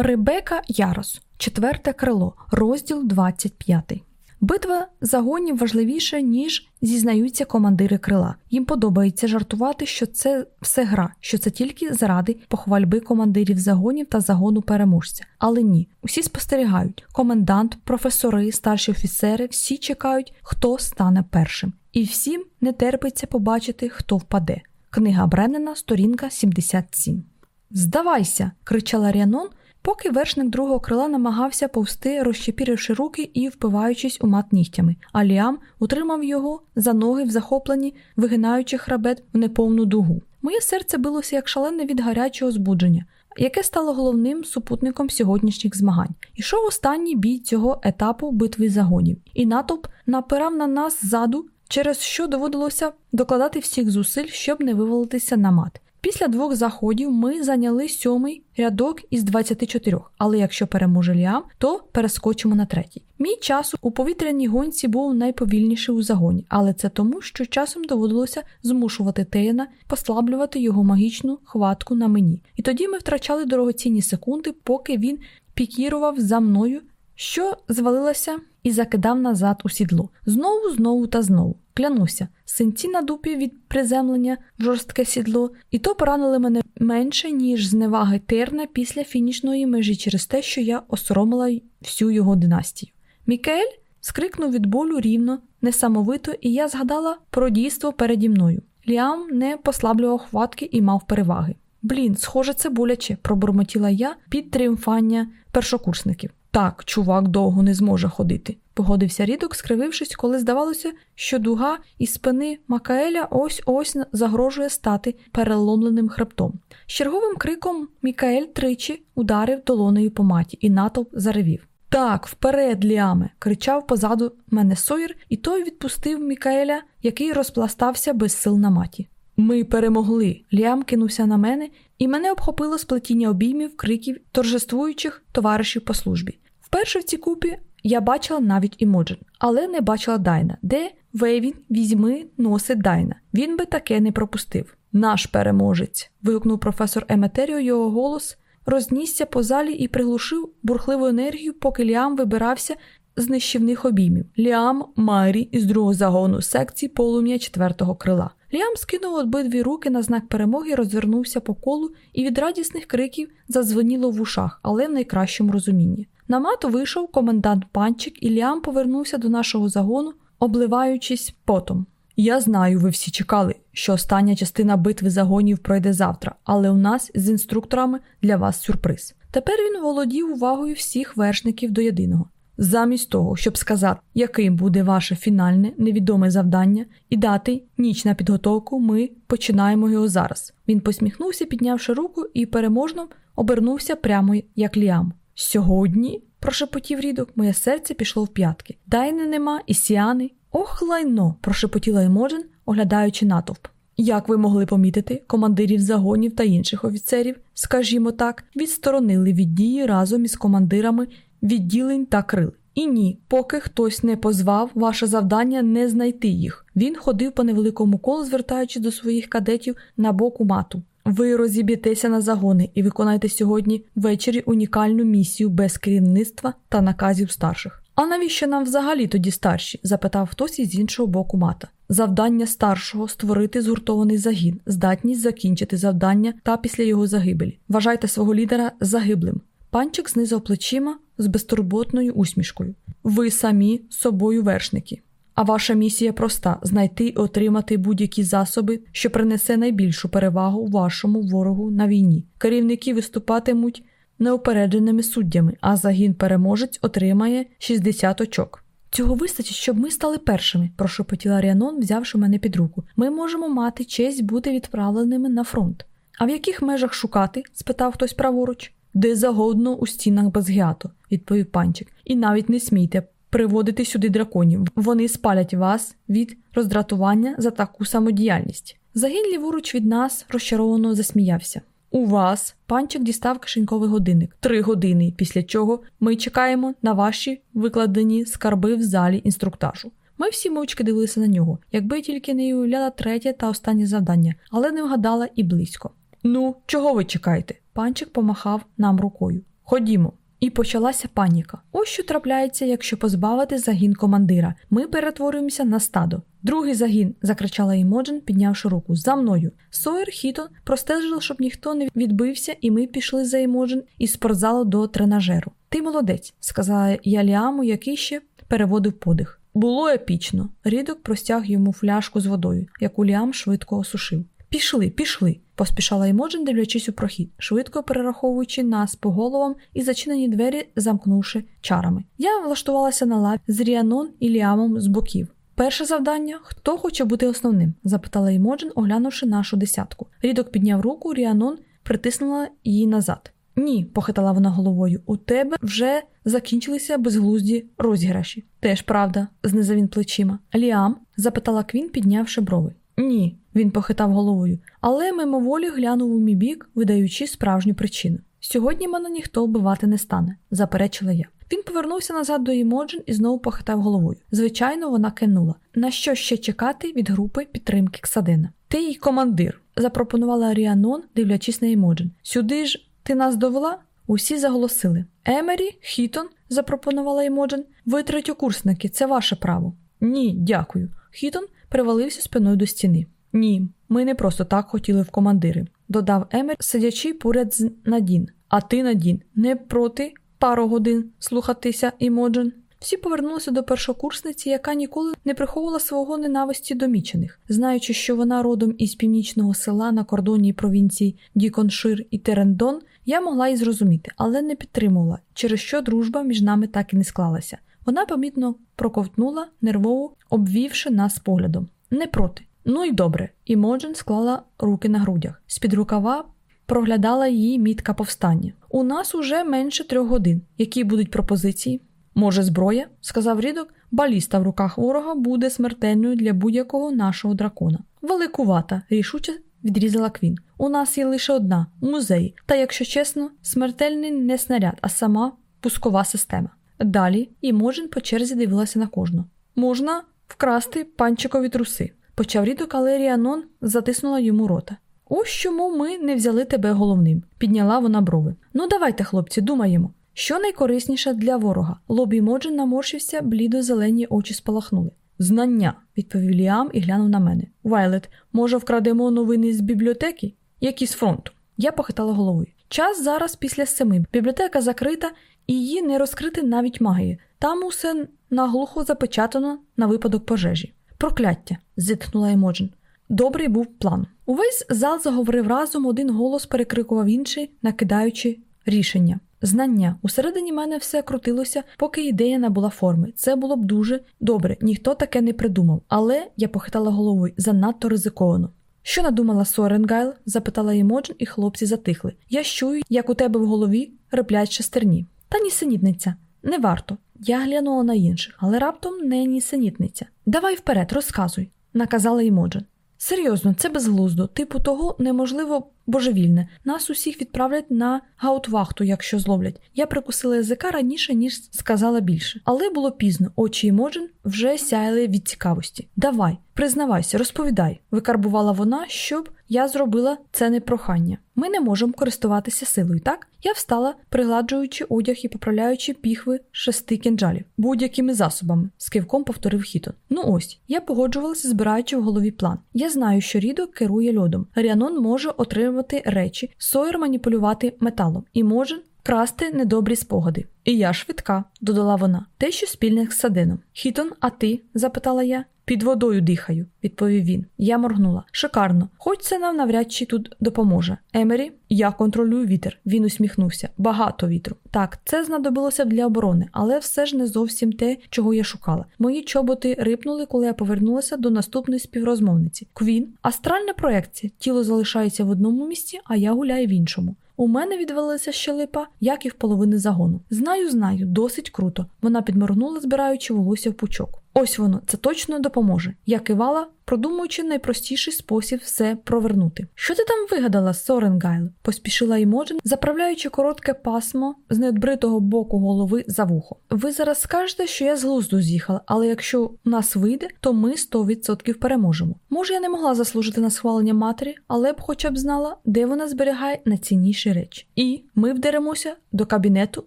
Ребека Ярос, четверте крило, розділ 25. Битва загонів важливіша, ніж зізнаються командири крила. Їм подобається жартувати, що це все гра, що це тільки заради похвальби командирів загонів та загону переможця. Але ні, усі спостерігають. Комендант, професори, старші офіцери, всі чекають, хто стане першим. І всім не терпиться побачити, хто впаде. Книга Бреннена, сторінка 77. Здавайся! кричала Ріанон, поки вершник другого крила намагався повсти, розчепіривши руки і впиваючись у мат нігтями, а Ліам утримав його за ноги в захопленні, вигинаючи хребет в неповну дугу. Моє серце билося як шалене від гарячого збудження, яке стало головним супутником сьогоднішніх змагань. Ішов останній бій цього етапу битви загонів, і натовп напирав на нас ззаду, через що доводилося докладати всіх зусиль, щоб не вивалитися на мат. Після двох заходів ми зайняли сьомий рядок із 24, але якщо переможе Ліам, то перескочимо на третій. Мій час у повітряній гонці був найповільніший у загоні, але це тому, що часом доводилося змушувати Тейна послаблювати його магічну хватку на мені. І тоді ми втрачали дорогоцінні секунди, поки він пікірував за мною, що звалилося і закидав назад у сідло. Знову, знову та знову. Клянуся, синці на дупі від приземлення в жорстке сідло, і то поранили мене менше, ніж зневаги терна після фінішної межі через те, що я осоромила всю його династію. Мікель скрикнув від болю рівно, несамовито, і я згадала про дійство переді мною. Ліам не послаблював хватки і мав переваги. Блін, схоже, це боляче, пробурмотіла я під тріумфання першокурсників. Так, чувак довго не зможе ходити, погодився рідок, скривившись, коли здавалося, що дуга із спини Макаеля ось ось загрожує стати переломленим хребтом. З черговим криком Мікаель тричі ударив долонею по маті, і натовп заревів. Так, вперед, Ліаме! кричав позаду мене Сойер, і той відпустив Мікаеля, який розпластався без сил на маті. Ми перемогли. Ліам кинувся на мене, і мене обхопило сплетіння обіймів, криків, торжествуючих товаришів по службі. Вперше в цій купі я бачила навіть Імоджен, але не бачила Дайна, де Вейвін візьми носить Дайна. Він би таке не пропустив. Наш переможець. вигукнув професор Еметеріо, його голос рознісся по залі і приглушив бурхливу енергію, поки Ліам вибирався з нищівних обіймів. Ліам Майрі із другого загону секції полум'я четвертого крила. Ліам скинув обидві руки на знак перемоги, розвернувся по колу і від радісних криків задзвоніло в ушах, але в найкращому розумінні. На мату вийшов комендант панчик, і Ліам повернувся до нашого загону, обливаючись потом. Я знаю, ви всі чекали, що остання частина битви загонів пройде завтра, але у нас з інструкторами для вас сюрприз. Тепер він володів увагою всіх вершників до єдиного. Замість того, щоб сказати, яким буде ваше фінальне невідоме завдання, і дати ніч на підготовку, ми починаємо його зараз. Він посміхнувся, піднявши руку, і переможно обернувся прямо як ліам. Сьогодні, прошепотів рідок, моє серце пішло в п'ятки. Дайни нема, і сіани. Ох, лайно, прошепотіла Емоджен, оглядаючи натовп. Як ви могли помітити, командирів загонів та інших офіцерів, скажімо так, відсторонили від дії разом із командирами відділень та крил. І ні, поки хтось не позвав, ваше завдання не знайти їх. Він ходив по невеликому колу, звертаючись до своїх кадетів на боку мату. Ви розіб'єтеся на загони і виконаєте сьогодні ввечері унікальну місію без керівництва та наказів старших. А навіщо нам взагалі тоді старші? запитав хтось із іншого боку мата. Завдання старшого створити згуртований загін, здатність закінчити завдання та після його загибелі. Вважайте свого лідера загиблим. Панчик знизав плечима з безтурботною усмішкою. Ви самі собою вершники. А ваша місія проста знайти і отримати будь-які засоби, що принесе найбільшу перевагу вашому ворогу на війні. Керівники виступатимуть неупередженими суддями, а загін переможець отримає 60 очок. Цього вистачить, щоб ми стали першими, прошепотіла Ріанон, взявши мене під руку. Ми можемо мати честь бути відправленими на фронт. А в яких межах шукати? спитав хтось праворуч. Де загодно у стінах Базгіато, відповів панчик. І навіть не смійте приводити сюди драконів. Вони спалять вас від роздратування за таку самодіяльність. Загін ліворуч від нас розчаровано засміявся. У вас панчик дістав кишеньковий годинник три години, після чого ми чекаємо на ваші викладені скарби в залі інструктажу. Ми всі мовчки дивилися на нього, якби тільки не уявляла третє та останнє завдання, але не вгадала і близько. Ну, чого ви чекаєте? Панчек помахав нам рукою. Ходімо. І почалася паніка. Ось що трапляється, якщо позбавити загін командира. Ми перетворюємося на стадо. Другий загін, закричала Імоджен, піднявши руку. За мною. Сойер і Хітон простежили, щоб ніхто не відбився, і ми пішли за Імоджен із спортзалу до тренажеру. Ти молодець, сказала я Ліаму, який ще переводив подих. Було епічно. Рідок простяг йому фляжку з водою, яку Ліам швидко осушив. Пішли, пішли, поспішала Імоджен, дивлячись у прохід, швидко перераховуючи нас по головам і зачинені двері, замкнувши чарами. Я влаштувалася на лаві з Ріанон і Ліамом з боків. Перше завдання хто хоче бути основним? запитала Імоджен, оглянувши нашу десятку. Рідок підняв руку, Ріанон притиснула її назад. Ні, похитала вона головою. У тебе вже закінчилися безглузді розіграші. Теж правда, знизав він плечима. Ліам? запитала Квін, піднявши брови. Ні, він похитав головою, але мимоволі глянув у мій бік, видаючи справжню причину. Сьогодні мене ніхто вбивати не стане, заперечила я. Він повернувся назад до Імоджен і знову похитав головою. Звичайно, вона кинула. На що ще чекати від групи підтримки Ксадина? Ти їй командир, запропонувала Ріанон, дивлячись на Імоджен. Сюди ж ти нас довела? Усі заголосили. Емері, Хітон, запропонувала Імоджен. Ви третьокурсники, це ваше право. Ні, дякую. Хітон привалився спиною до стіни. Ні, ми не просто так хотіли в командири, додав Емері, сидячи поряд з Надін. А ти, Надін, не проти пару годин слухатися Імоджен? Всі повернулися до першокурсниці, яка ніколи не приховувала свого ненависті до мічених. знаючи, що вона родом із північного села на кордоні провінцій Діконшир і Терендон, я могла й зрозуміти, але не підтримувала, через що дружба між нами так і не склалася. Вона помітно проковтнула, нервово обвівши нас поглядом. Не проти. Ну й добре. Імоджен склала руки на грудях. З-під рукава проглядала її мітка повстання. У нас уже менше трьох годин. Які будуть пропозиції? Може, зброя? сказав рідок. Баліста в руках ворога буде смертельною для будь-якого нашого дракона. Великувата, рішуче відрізала Квін. У нас є лише одна музей, та, якщо чесно, смертельний не снаряд, а сама пускова система. Далі Імоджен по черзі дивилася на кожну. Можна вкрасти панчикові труси. Почав рідок, але Ріанон затиснула йому рота. Ось чому ми не взяли тебе головним, підняла вона брови. Ну, давайте, хлопці, думаємо. Що найкорисніше для ворога? Лобі Моджен наморщився, блідо зелені очі спалахнули. Знання, відповів Ліам і глянув на мене. Вайлет, може, вкрадемо новини з бібліотеки? Які з фронту? Я похитала головою. Час зараз після семи. Бібліотека закрита, і її не розкрити навіть магії. Там усе наглухо запечатано на випадок пожежі. Прокляття, зітхнула Емоджен. Добрий був план. Увесь зал заговорив разом, один голос перекрикував інший, накидаючи рішення. Знання. Усередині мене все крутилося, поки ідея набула форми. Це було б дуже добре, ніхто таке не придумав. Але я похитала головою занадто ризиковано. Що надумала Соренгайл? запитала Емоджен, і хлопці затихли. Я чую, як у тебе в голові реплять шестерні. Та нісенітниця. Не варто. Я глянула на інших, але раптом не нісенітниця. Давай вперед, розказуй, наказала Імоджен. Серйозно, це безглуздо, типу того неможливо божевільне. Нас усіх відправлять на гаутвахту, якщо зловлять. Я прикусила язика раніше, ніж сказала більше. Але було пізно, очі Імоджен вже сяяли від цікавості. Давай, признавайся, розповідай, викарбувала вона, щоб я зробила це не прохання. Ми не можемо користуватися силою, так? Я встала, пригладжуючи одяг і поправляючи піхви шести кінджалів будь-якими засобами, з кивком повторив Хітон. Ну ось, я погоджувалася, збираючи в голові план. Я знаю, що Рідо керує льодом. Ріанон може отримувати речі, Сойер маніпулювати металом і може красти недобрі спогади. І я швидка, додала вона, те, що спільне з садином. Хітон, а ти? запитала я. Під водою дихаю, відповів він. Я моргнула. Шикарно, хоч це нам навряд чи тут допоможе. Емері, я контролюю вітер. Він усміхнувся. Багато вітру. Так, це знадобилося для оборони, але все ж не зовсім те, чого я шукала. Мої чоботи рипнули, коли я повернулася до наступної співрозмовниці. Квін, астральна проекція. Тіло залишається в одному місці, а я гуляю в іншому. У мене відвалилася щелепа, як і в половини загону. Знаю, знаю, досить круто. Вона підморгнула, збираючи волосся в пучок. Ось воно, це точно допоможе. Я кивала, продумуючи найпростіший спосіб все провернути. Що ти там вигадала, Соренгайл? поспішила Імоджен, заправляючи коротке пасмо з неодбритого боку голови за вухо. Ви зараз скажете, що я з глузду з'їхала, але якщо в нас вийде, то ми 100% переможемо. Може, я не могла заслужити на схвалення матері, але я хоча б знала, де вона зберігає найцінніші речі. І ми вдеремося до кабінету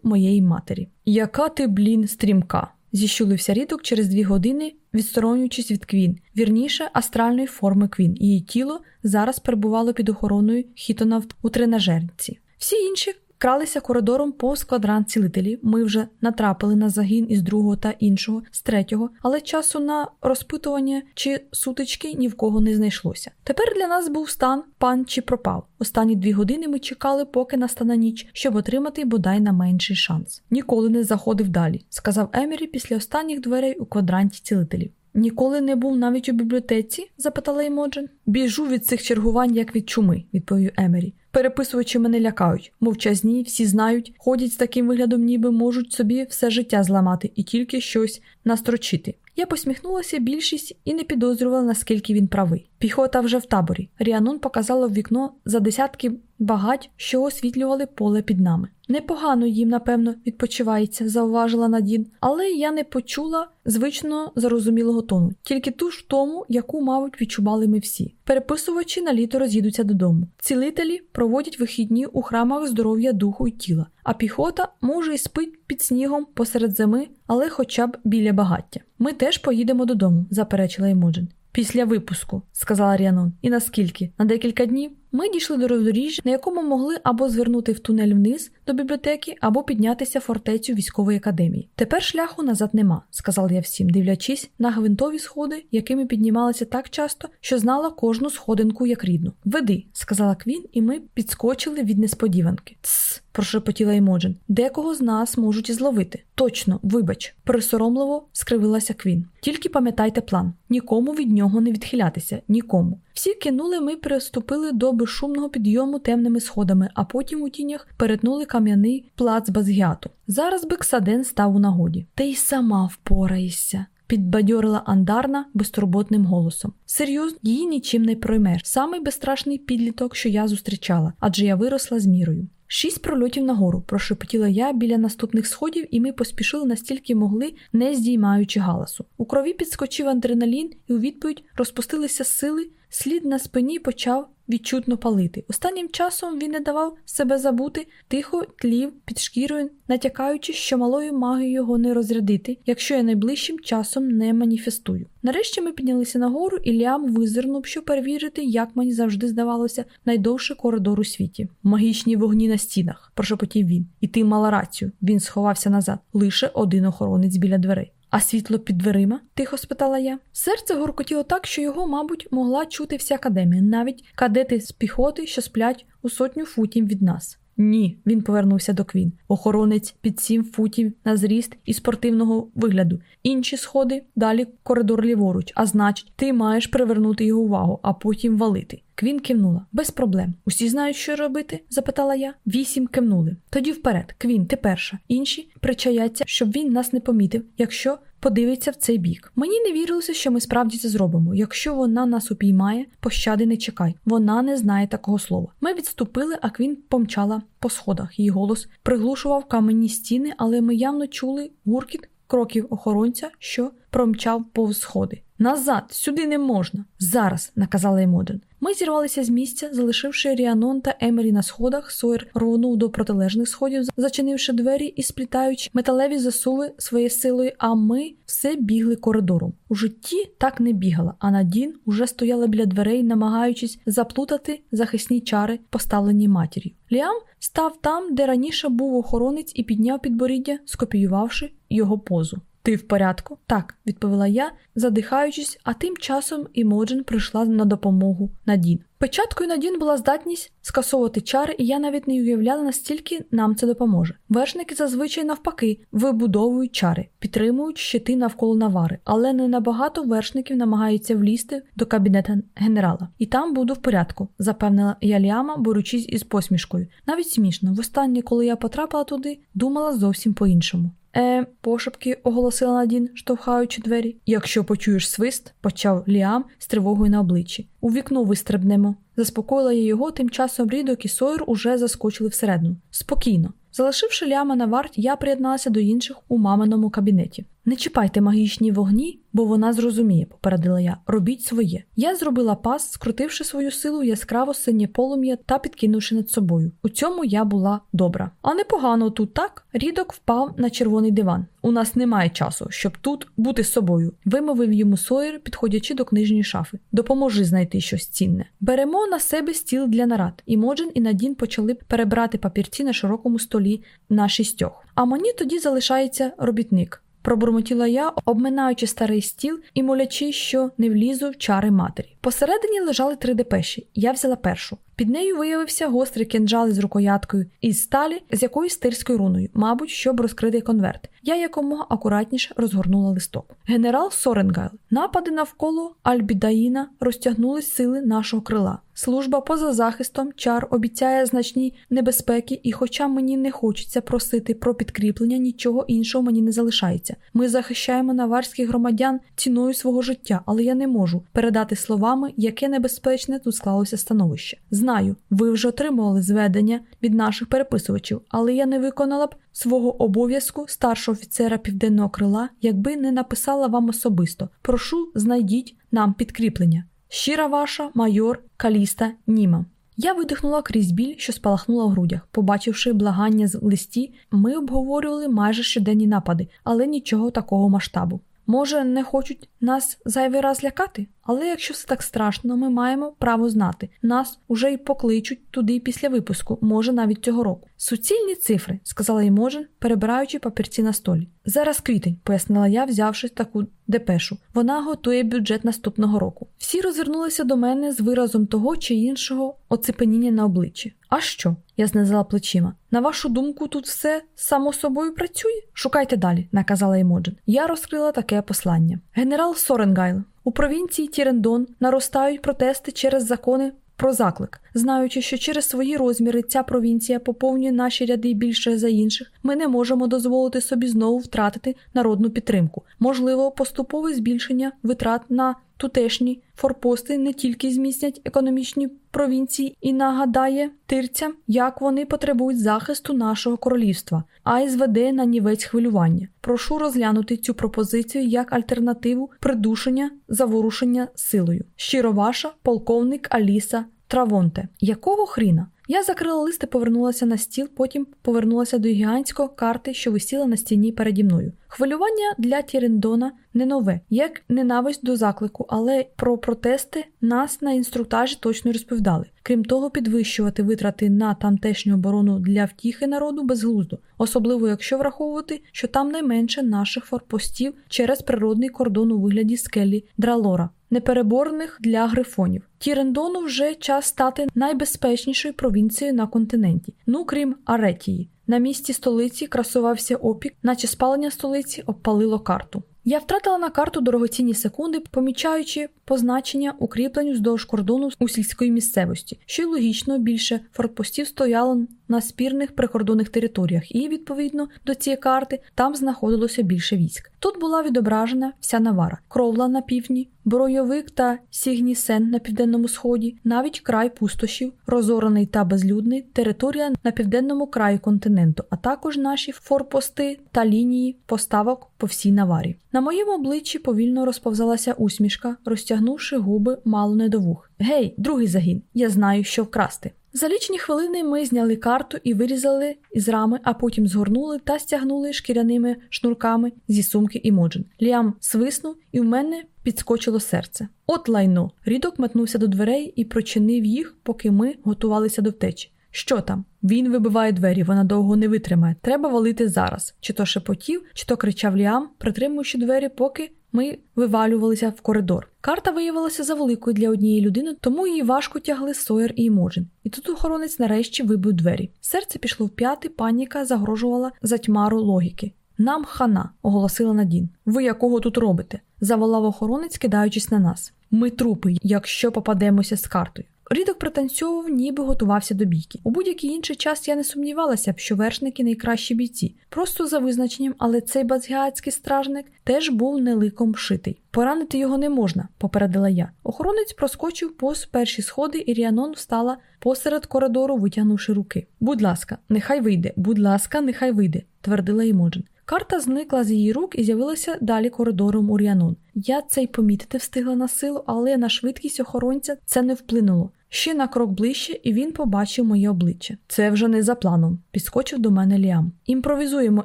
моєї матері. Яка ти, блін, стрімка? Зіщулився рідок через дві години, відсторонюючись від Квін, вірніше астральної форми Квін. Її тіло зараз перебувало під охороною Хітона у тренажерці. Всі інші кралися коридором повз квадрант цілителів. Ми вже натрапили на загін із другого та іншого, з третього, але часу на розпитування чи сутички ні в кого не знайшлося. Тепер для нас був стан пан чи пропав. Останні дві години ми чекали, поки настане ніч, щоб отримати бодай на менший шанс. Ніколи не заходив далі, сказав Емірі після останніх дверей у квадранті цілителів. Ніколи не був навіть у бібліотеці? запитала Імоджен. Біжу від цих чергувань, як від чуми, відповів Емері. Переписувачі мене лякають, мовчазні, всі знають, ходять з таким виглядом, ніби можуть собі все життя зламати і тільки щось настрочити. Я посміхнулася більшість і не підозрювала, наскільки він правий. Піхота вже в таборі. Ріанон показала в вікно за десятки багать, що освітлювали поле під нами. Непогано їм, напевно, відпочивається, зауважила Надін, але я не почула звично зарозумілого тону, тільки ту ж тому, яку, мабуть, відчували ми всі. Переписувачі на літо роз'їдуться додому. Цілителі проводять вихідні у храмах здоров'я духу і тіла, а піхота може й спить під снігом посеред зими, але хоча б біля багаття. Ми теж поїдемо додому, заперечила Емоджен. Після випуску, сказала Ріанон. І наскільки? На декілька днів ми дійшли до роздоріжжя, на якому могли або звернути в тунель вниз до бібліотеки, або піднятися фортецю військової академії. Тепер шляху назад нема, сказала я всім, дивлячись на гвинтові сходи, якими піднімалися так часто, що знала кожну сходинку як рідну. Веди, сказала Квін, і ми підскочили від несподіванки. Тсс, прошепотіла Імоджен. Декого з нас можуть зловити. Точно, вибач, присоромливо скривилася Квін. Тільки пам'ятайте план: нікому від нього не відхилятися, нікому. Всі кинули, ми приступили до безшумного підйому темними сходами, а потім у тінях перетнули кам'яний плац Базгіату. Зараз би Ксаден став у нагоді. Ти й сама впораєшся. Підбадьорила Андарна безтурботним голосом. Серйозно, її нічим не проймеш. Самий безстрашний підліток, що я зустрічала, адже я виросла з мірою. Шість прольотів нагору, прошепотіла я біля наступних сходів, і ми поспішили настільки могли, не здіймаючи галасу. У крові підскочив адреналін, і у відповідь розпустилися сили, слід на спині почав відчутно палити. Останнім часом він не давав себе забути, тихо тлів під шкірою, натякаючи, що малою магією його не розрядити, якщо я найближчим часом не маніфестую. Нарешті ми піднялися нагору, і Ліам визирнув, щоб перевірити, як мені завжди здавалося, найдовший коридор у світі. Магічні вогні на стінах, прошепотів він. І ти мала рацію. Він сховався назад. Лише один охоронець біля дверей. А світло під дверима? тихо спитала я. Серце горкотіло так, що його, мабуть, могла чути вся академія, навіть кадети з піхоти, що сплять у сотню футів від нас. Ні, він повернувся до Квін. Охоронець під сім футів на зріст і спортивного вигляду. Інші сходи далі коридор ліворуч, а значить, ти маєш привернути його увагу, а потім валити. Квін кивнула. Без проблем. Усі знають, що робити? запитала я. Вісім кивнули. Тоді вперед, Квін, ти перша. Інші причаяться, щоб він нас не помітив, якщо подивиться в цей бік. Мені не вірилося, що ми справді це зробимо. Якщо вона нас упіймає, пощади не чекай. Вона не знає такого слова. Ми відступили, а Квін помчала по сходах. Її голос приглушував каменні стіни, але ми явно чули гуркіт кроків охоронця, що промчав повз сходи. Назад, сюди не можна. Зараз, наказала Емоден. Ми зірвалися з місця, залишивши Ріанон та Емері на сходах, Сойер рвонув до протилежних сходів, зачинивши двері і сплітаючи металеві засуви своєю силою, а ми все бігли коридором. У житті так не бігала, а Надін уже стояла біля дверей, намагаючись заплутати захисні чари, поставлені матір'ю. Ліам став там, де раніше був охоронець, і підняв підборіддя, скопіювавши його позу. Ти в порядку? Так, відповіла я, задихаючись, а тим часом Імоджен прийшла на допомогу Надін. Печаткою Надін була здатність скасовувати чари, і я навіть не уявляла, настільки нам це допоможе. Вершники зазвичай навпаки вибудовують чари, підтримують щити навколо навари, але не набагато вершників намагаються влізти до кабінета генерала. І там буду в порядку, запевнила я Ліама, борючись із посмішкою. Навіть смішно, востаннє, коли я потрапила туди, думала зовсім по-іншому. Е, пошепки оголосила Надін, штовхаючи двері. Якщо почуєш свист, почав Ліам з тривогою на обличчі. У вікно вистрибнемо. Заспокоїла я його, тим часом рідок і Сойер уже заскочили всередину. Спокійно. Залишивши ляма на варт, я приєдналася до інших у маминому кабінеті. Не чіпайте магічні вогні, бо вона зрозуміє, попередила я. Робіть своє. Я зробила пас, скрутивши свою силу яскраво синє полум'я та підкинувши над собою. У цьому я була добра. А непогано тут так. Рідок впав на червоний диван. У нас немає часу, щоб тут бути з собою. Вимовив йому Сойер, підходячи до книжньої шафи. Допоможи знайти щось цінне. Беремо на себе стіл для нарад, і Моджен і Надін почали перебрати папірці на широкому столі на шістьох. А мені тоді залишається робітник. Пробурмотіла я, обминаючи старий стіл і молячи, що не влізу в чари матері. Посередині лежали три депеші. Я взяла першу. Під нею виявився гострий кинджал із рукояткою із сталі з якоюсь стирською руною, мабуть, щоб розкрити конверт. Я якомога акуратніше розгорнула листок. Генерал Соренгайл, напади навколо Альбідаїна розтягнули сили нашого крила. Служба поза захистом чар обіцяє значні небезпеки, і, хоча мені не хочеться просити про підкріплення, нічого іншого мені не залишається. Ми захищаємо наварських громадян ціною свого життя, але я не можу передати словами, яке небезпечне тут склалося становище. Знаю, ви вже отримували зведення від наших переписувачів, але я не виконала б свого обов'язку старшого офіцера південного крила, якби не написала вам особисто. Прошу, знайдіть нам підкріплення. Щира ваша, майор Каліста Німа. Я видихнула крізь біль, що спалахнула в грудях. Побачивши благання з листі, ми обговорювали майже щоденні напади, але нічого такого масштабу. Може, не хочуть нас зайвий раз лякати? Але якщо все так страшно, ми маємо право знати. Нас уже й покличуть туди після випуску, може навіть цього року. Суцільні цифри, сказала Імоджен, перебираючи папірці на столі. Зараз квітень, пояснила я, взявши таку депешу. Вона готує бюджет наступного року. Всі розвернулися до мене з виразом того чи іншого оцепеніння на обличчі. А що? Я знизила плечима. На вашу думку, тут все само собою працює? Шукайте далі, наказала Імоджен. Я розкрила таке послання. Генерал Соренгайл. У провінції Тірендон наростають протести через закони про заклик, знаючи, що через свої розміри ця провінція поповнює наші ряди більше за інших, ми не можемо дозволити собі знову втратити народну підтримку. Можливо, поступове збільшення витрат на тутешні форпости не тільки зміцнять економічні провінції і нагадає тирцям, як вони потребують захисту нашого королівства, а й зведе на нівець хвилювання. Прошу розглянути цю пропозицію як альтернативу придушення заворушення силою. Щиро ваша, полковник Аліса Травонте. Якого хріна? Я закрила лист і повернула на стіл, потім повернулася до гігантської карти, що висіла на стіні переді мною. Хвилювання для Тірендона не нове, як ненависть до заклику, але про протести нас на інструктажі точно розповідали. Крім того, підвищувати витрати на тамтешню оборону для втіхи народу безглуздо, особливо якщо враховувати, що там найменше наших форпостів через природний кордон у вигляді скелі Дралора. Непереборних для грифонів. Тірендону вже час стати найбезпечнішою провінцією на континенті, ну крім Аретії. На місці столиці красувався опік, наче спалення столиці обпалило карту. Я втратила на карту дорогоцінні секунди, помічаючи позначення укріплень вздовж кордону у сільської місцевості, що й логічно більше фортпостів стояло на спірних прикордонних територіях, і, відповідно до цієї карти, там знаходилося більше військ. Тут була відображена вся Навара, кровла на півдні, Боройовик та Сігнісен на південному сході, навіть край пустошів, розорений та безлюдний, територія на південному краї континенту, а також наші форпости та лінії поставок по всій Наварі. На моєму обличчі повільно розповзалася усмішка, розтягнувши губи мало не до вух. Гей, другий загін, я знаю, що вкрасти. За лічні хвилини ми зняли карту і вирізали із рами, а потім згорнули та стягнули шкіряними шнурками зі сумки Імоджен. Ліам свиснув, і в мене підскочило серце. От лайно! Рідок метнувся до дверей і прочинив їх, поки ми готувалися до втечі. Що там? Він вибиває двері, вона довго не витримає. Треба валити зараз. Чи то шепотів, чи то кричав Ліам, притримуючи двері, поки ми вивалювалися в коридор. Карта виявилася завеликою для однієї людини, тому її важко тягли Сойер і Імоджин. І тут охоронець нарешті вибив двері. Серце пішло в п'яти, паніка загрожувала затьмару логіки. Нам хана, оголосила Надін. Ви якого тут робите? заволав охоронець, кидаючись на нас. Ми трупи, якщо попадемося з картою. Рідок пританцьовував, ніби готувався до бійки. У будь-який інший час я не сумнівалася б, що вершники найкращі бійці, просто за визначенням, але цей базгіатський стражник теж був неликом шитий. Поранити його не можна, попередила я. Охоронець проскочив повз перші сходи, і Ріанон встала посеред коридору, витягнувши руки. Будь ласка, нехай вийде, будь ласка, нехай вийде, твердила Імоджен. Карта зникла з її рук і з'явилася далі коридором у Ріанон. Я це й помітити встигла на силу, але на швидкість охоронця це не вплинуло. Ще на крок ближче, і він побачив моє обличчя. Це вже не за планом, підскочив до мене Ліам. Імпровізуємо,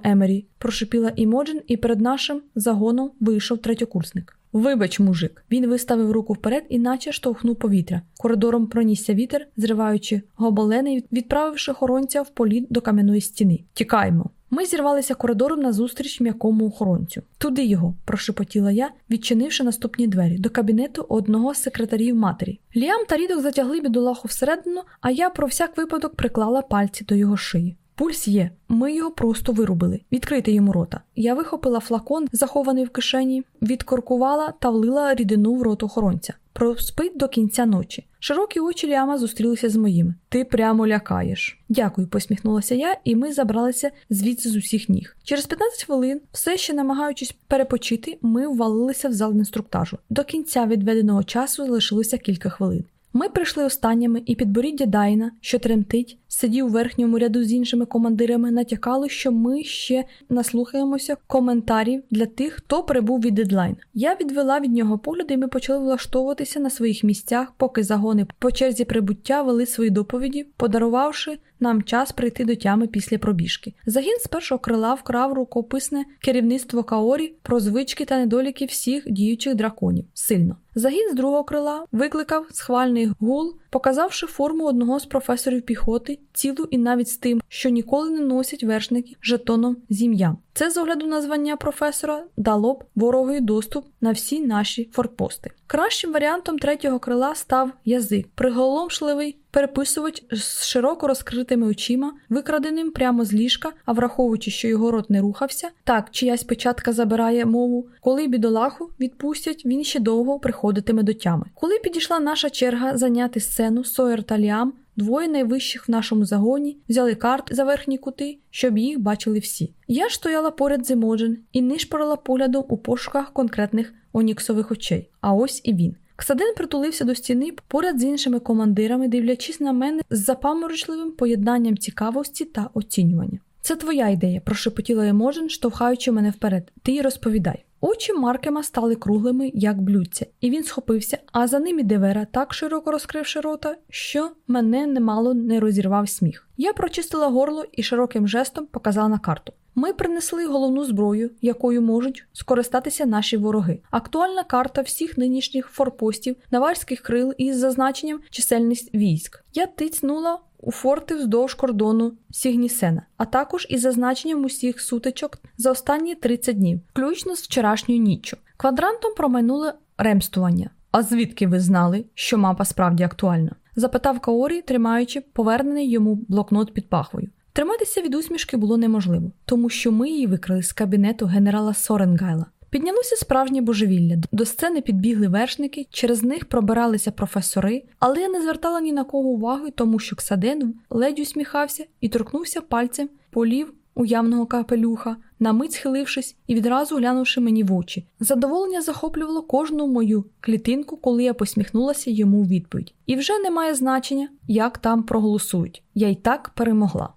Емері, прошипіла Імоджен, і перед нашим загоном вийшов третьокурсник. Вибач, мужик. Він виставив руку вперед і наче штовхнув повітря. Коридором пронісся вітер, зриваючи гобелени, відправивши охоронця в політ до кам'яної стіни. Тікаймо. Ми зірвалися коридором назустріч обм'яклому охоронцю. Туди його, прошепотіла я, відчинивши наступні двері до кабінету одного з секретарів матері. Ліам та рідок затягли бідолаху всередину, а я про всяк випадок приклала пальці до його шиї. Пульс є, ми його просто вирубили. Відкрити йому рота. Я вихопила флакон, захований в кишені, відкоркувала та влила рідину в рот охоронця. Проспить до кінця ночі. Широкі очі Ліама зустрілися з моїми. Ти прямо лякаєш. Дякую, посміхнулася я, і ми забралися звідси з усіх ніг. Через 15 хвилин, все ще намагаючись перепочити, ми ввалилися в зал інструктажу. До кінця відведеного часу залишилося кілька хвилин. Ми прийшли останніми, і підборіддя Дайна, що тремтить, сидів у верхньому ряду з іншими командирами, натякало, що ми ще наслухаємося коментарів для тих, хто прибув від дедлайн. Я відвела від нього погляди, і ми почали влаштовуватися на своїх місцях, поки загони по черзі прибуття вели свої доповіді, подарувавши нам час прийти до тями після пробіжки. Загін з першого крила вкрав рукописне керівництво Каорі про звички та недоліки всіх діючих драконів. Сильно. Загін з другого крила викликав схвальний гул, показавши форму одного з професорів піхоти, цілу і навіть з тим, що ніколи не носять вершники жетоном з ім'ям. Це з огляду на звання професора дало б ворогові доступ на всі наші форпости. Кращим варіантом третього крила став язик, приголомшливий переписувач з широко розкритими очима, викраденим прямо з ліжка, а враховуючи, що його рот не рухався, так чиясь печатка забирає мову. Коли бідолаху відпустять, він ще довго приходитиме до тями. Коли підійшла наша черга зайняти сцену, Сойер та Ліам Двоє найвищих в нашому загоні взяли карт за верхні кути, щоб їх бачили всі. Я ж стояла поряд з Емоджен і нишпорила поглядом у пошуках конкретних оніксових очей. А ось і він. Ксаден притулився до стіни поряд з іншими командирами, дивлячись на мене з запаморочливим поєднанням цікавості та оцінювання. Це твоя ідея, прошепотіла Емоджен, штовхаючи мене вперед. Ти й розповідай. Очі Маркема стали круглими, як блюдця, і він схопився, а за ним і Девера, так широко розкривши рота, що мене немало не розірвав сміх. Я прочистила горло і широким жестом показала на карту. Ми принесли головну зброю, якою можуть скористатися наші вороги. Актуальна карта всіх нинішніх форпостів, навальських крил із зазначенням чисельність військ. Я тицнула у форти вздовж кордону Сігнісена, а також із зазначенням усіх сутичок за останні 30 днів, включно з вчорашньою ніччю. Квадрантом промайнули ремстування. А звідки ви знали, що мапа справді актуальна? запитав Каорі, тримаючи повернений йому блокнот під пахвою. Триматися від усмішки було неможливо, тому що ми її викрили з кабінету генерала Соренгайла. Піднялося справжнє божевілля. До сцени підбігли вершники, через них пробиралися професори, але я не звертала ні на кого уваги, тому що Ксаден ледь усміхався і торкнувся пальцем полів уявного капелюха, на мить схилившись і відразу глянувши мені в очі. Задоволення захоплювало кожну мою клітинку, коли я посміхнулася йому в відповідь. І вже немає значення, як там проголосують. Я й так перемогла.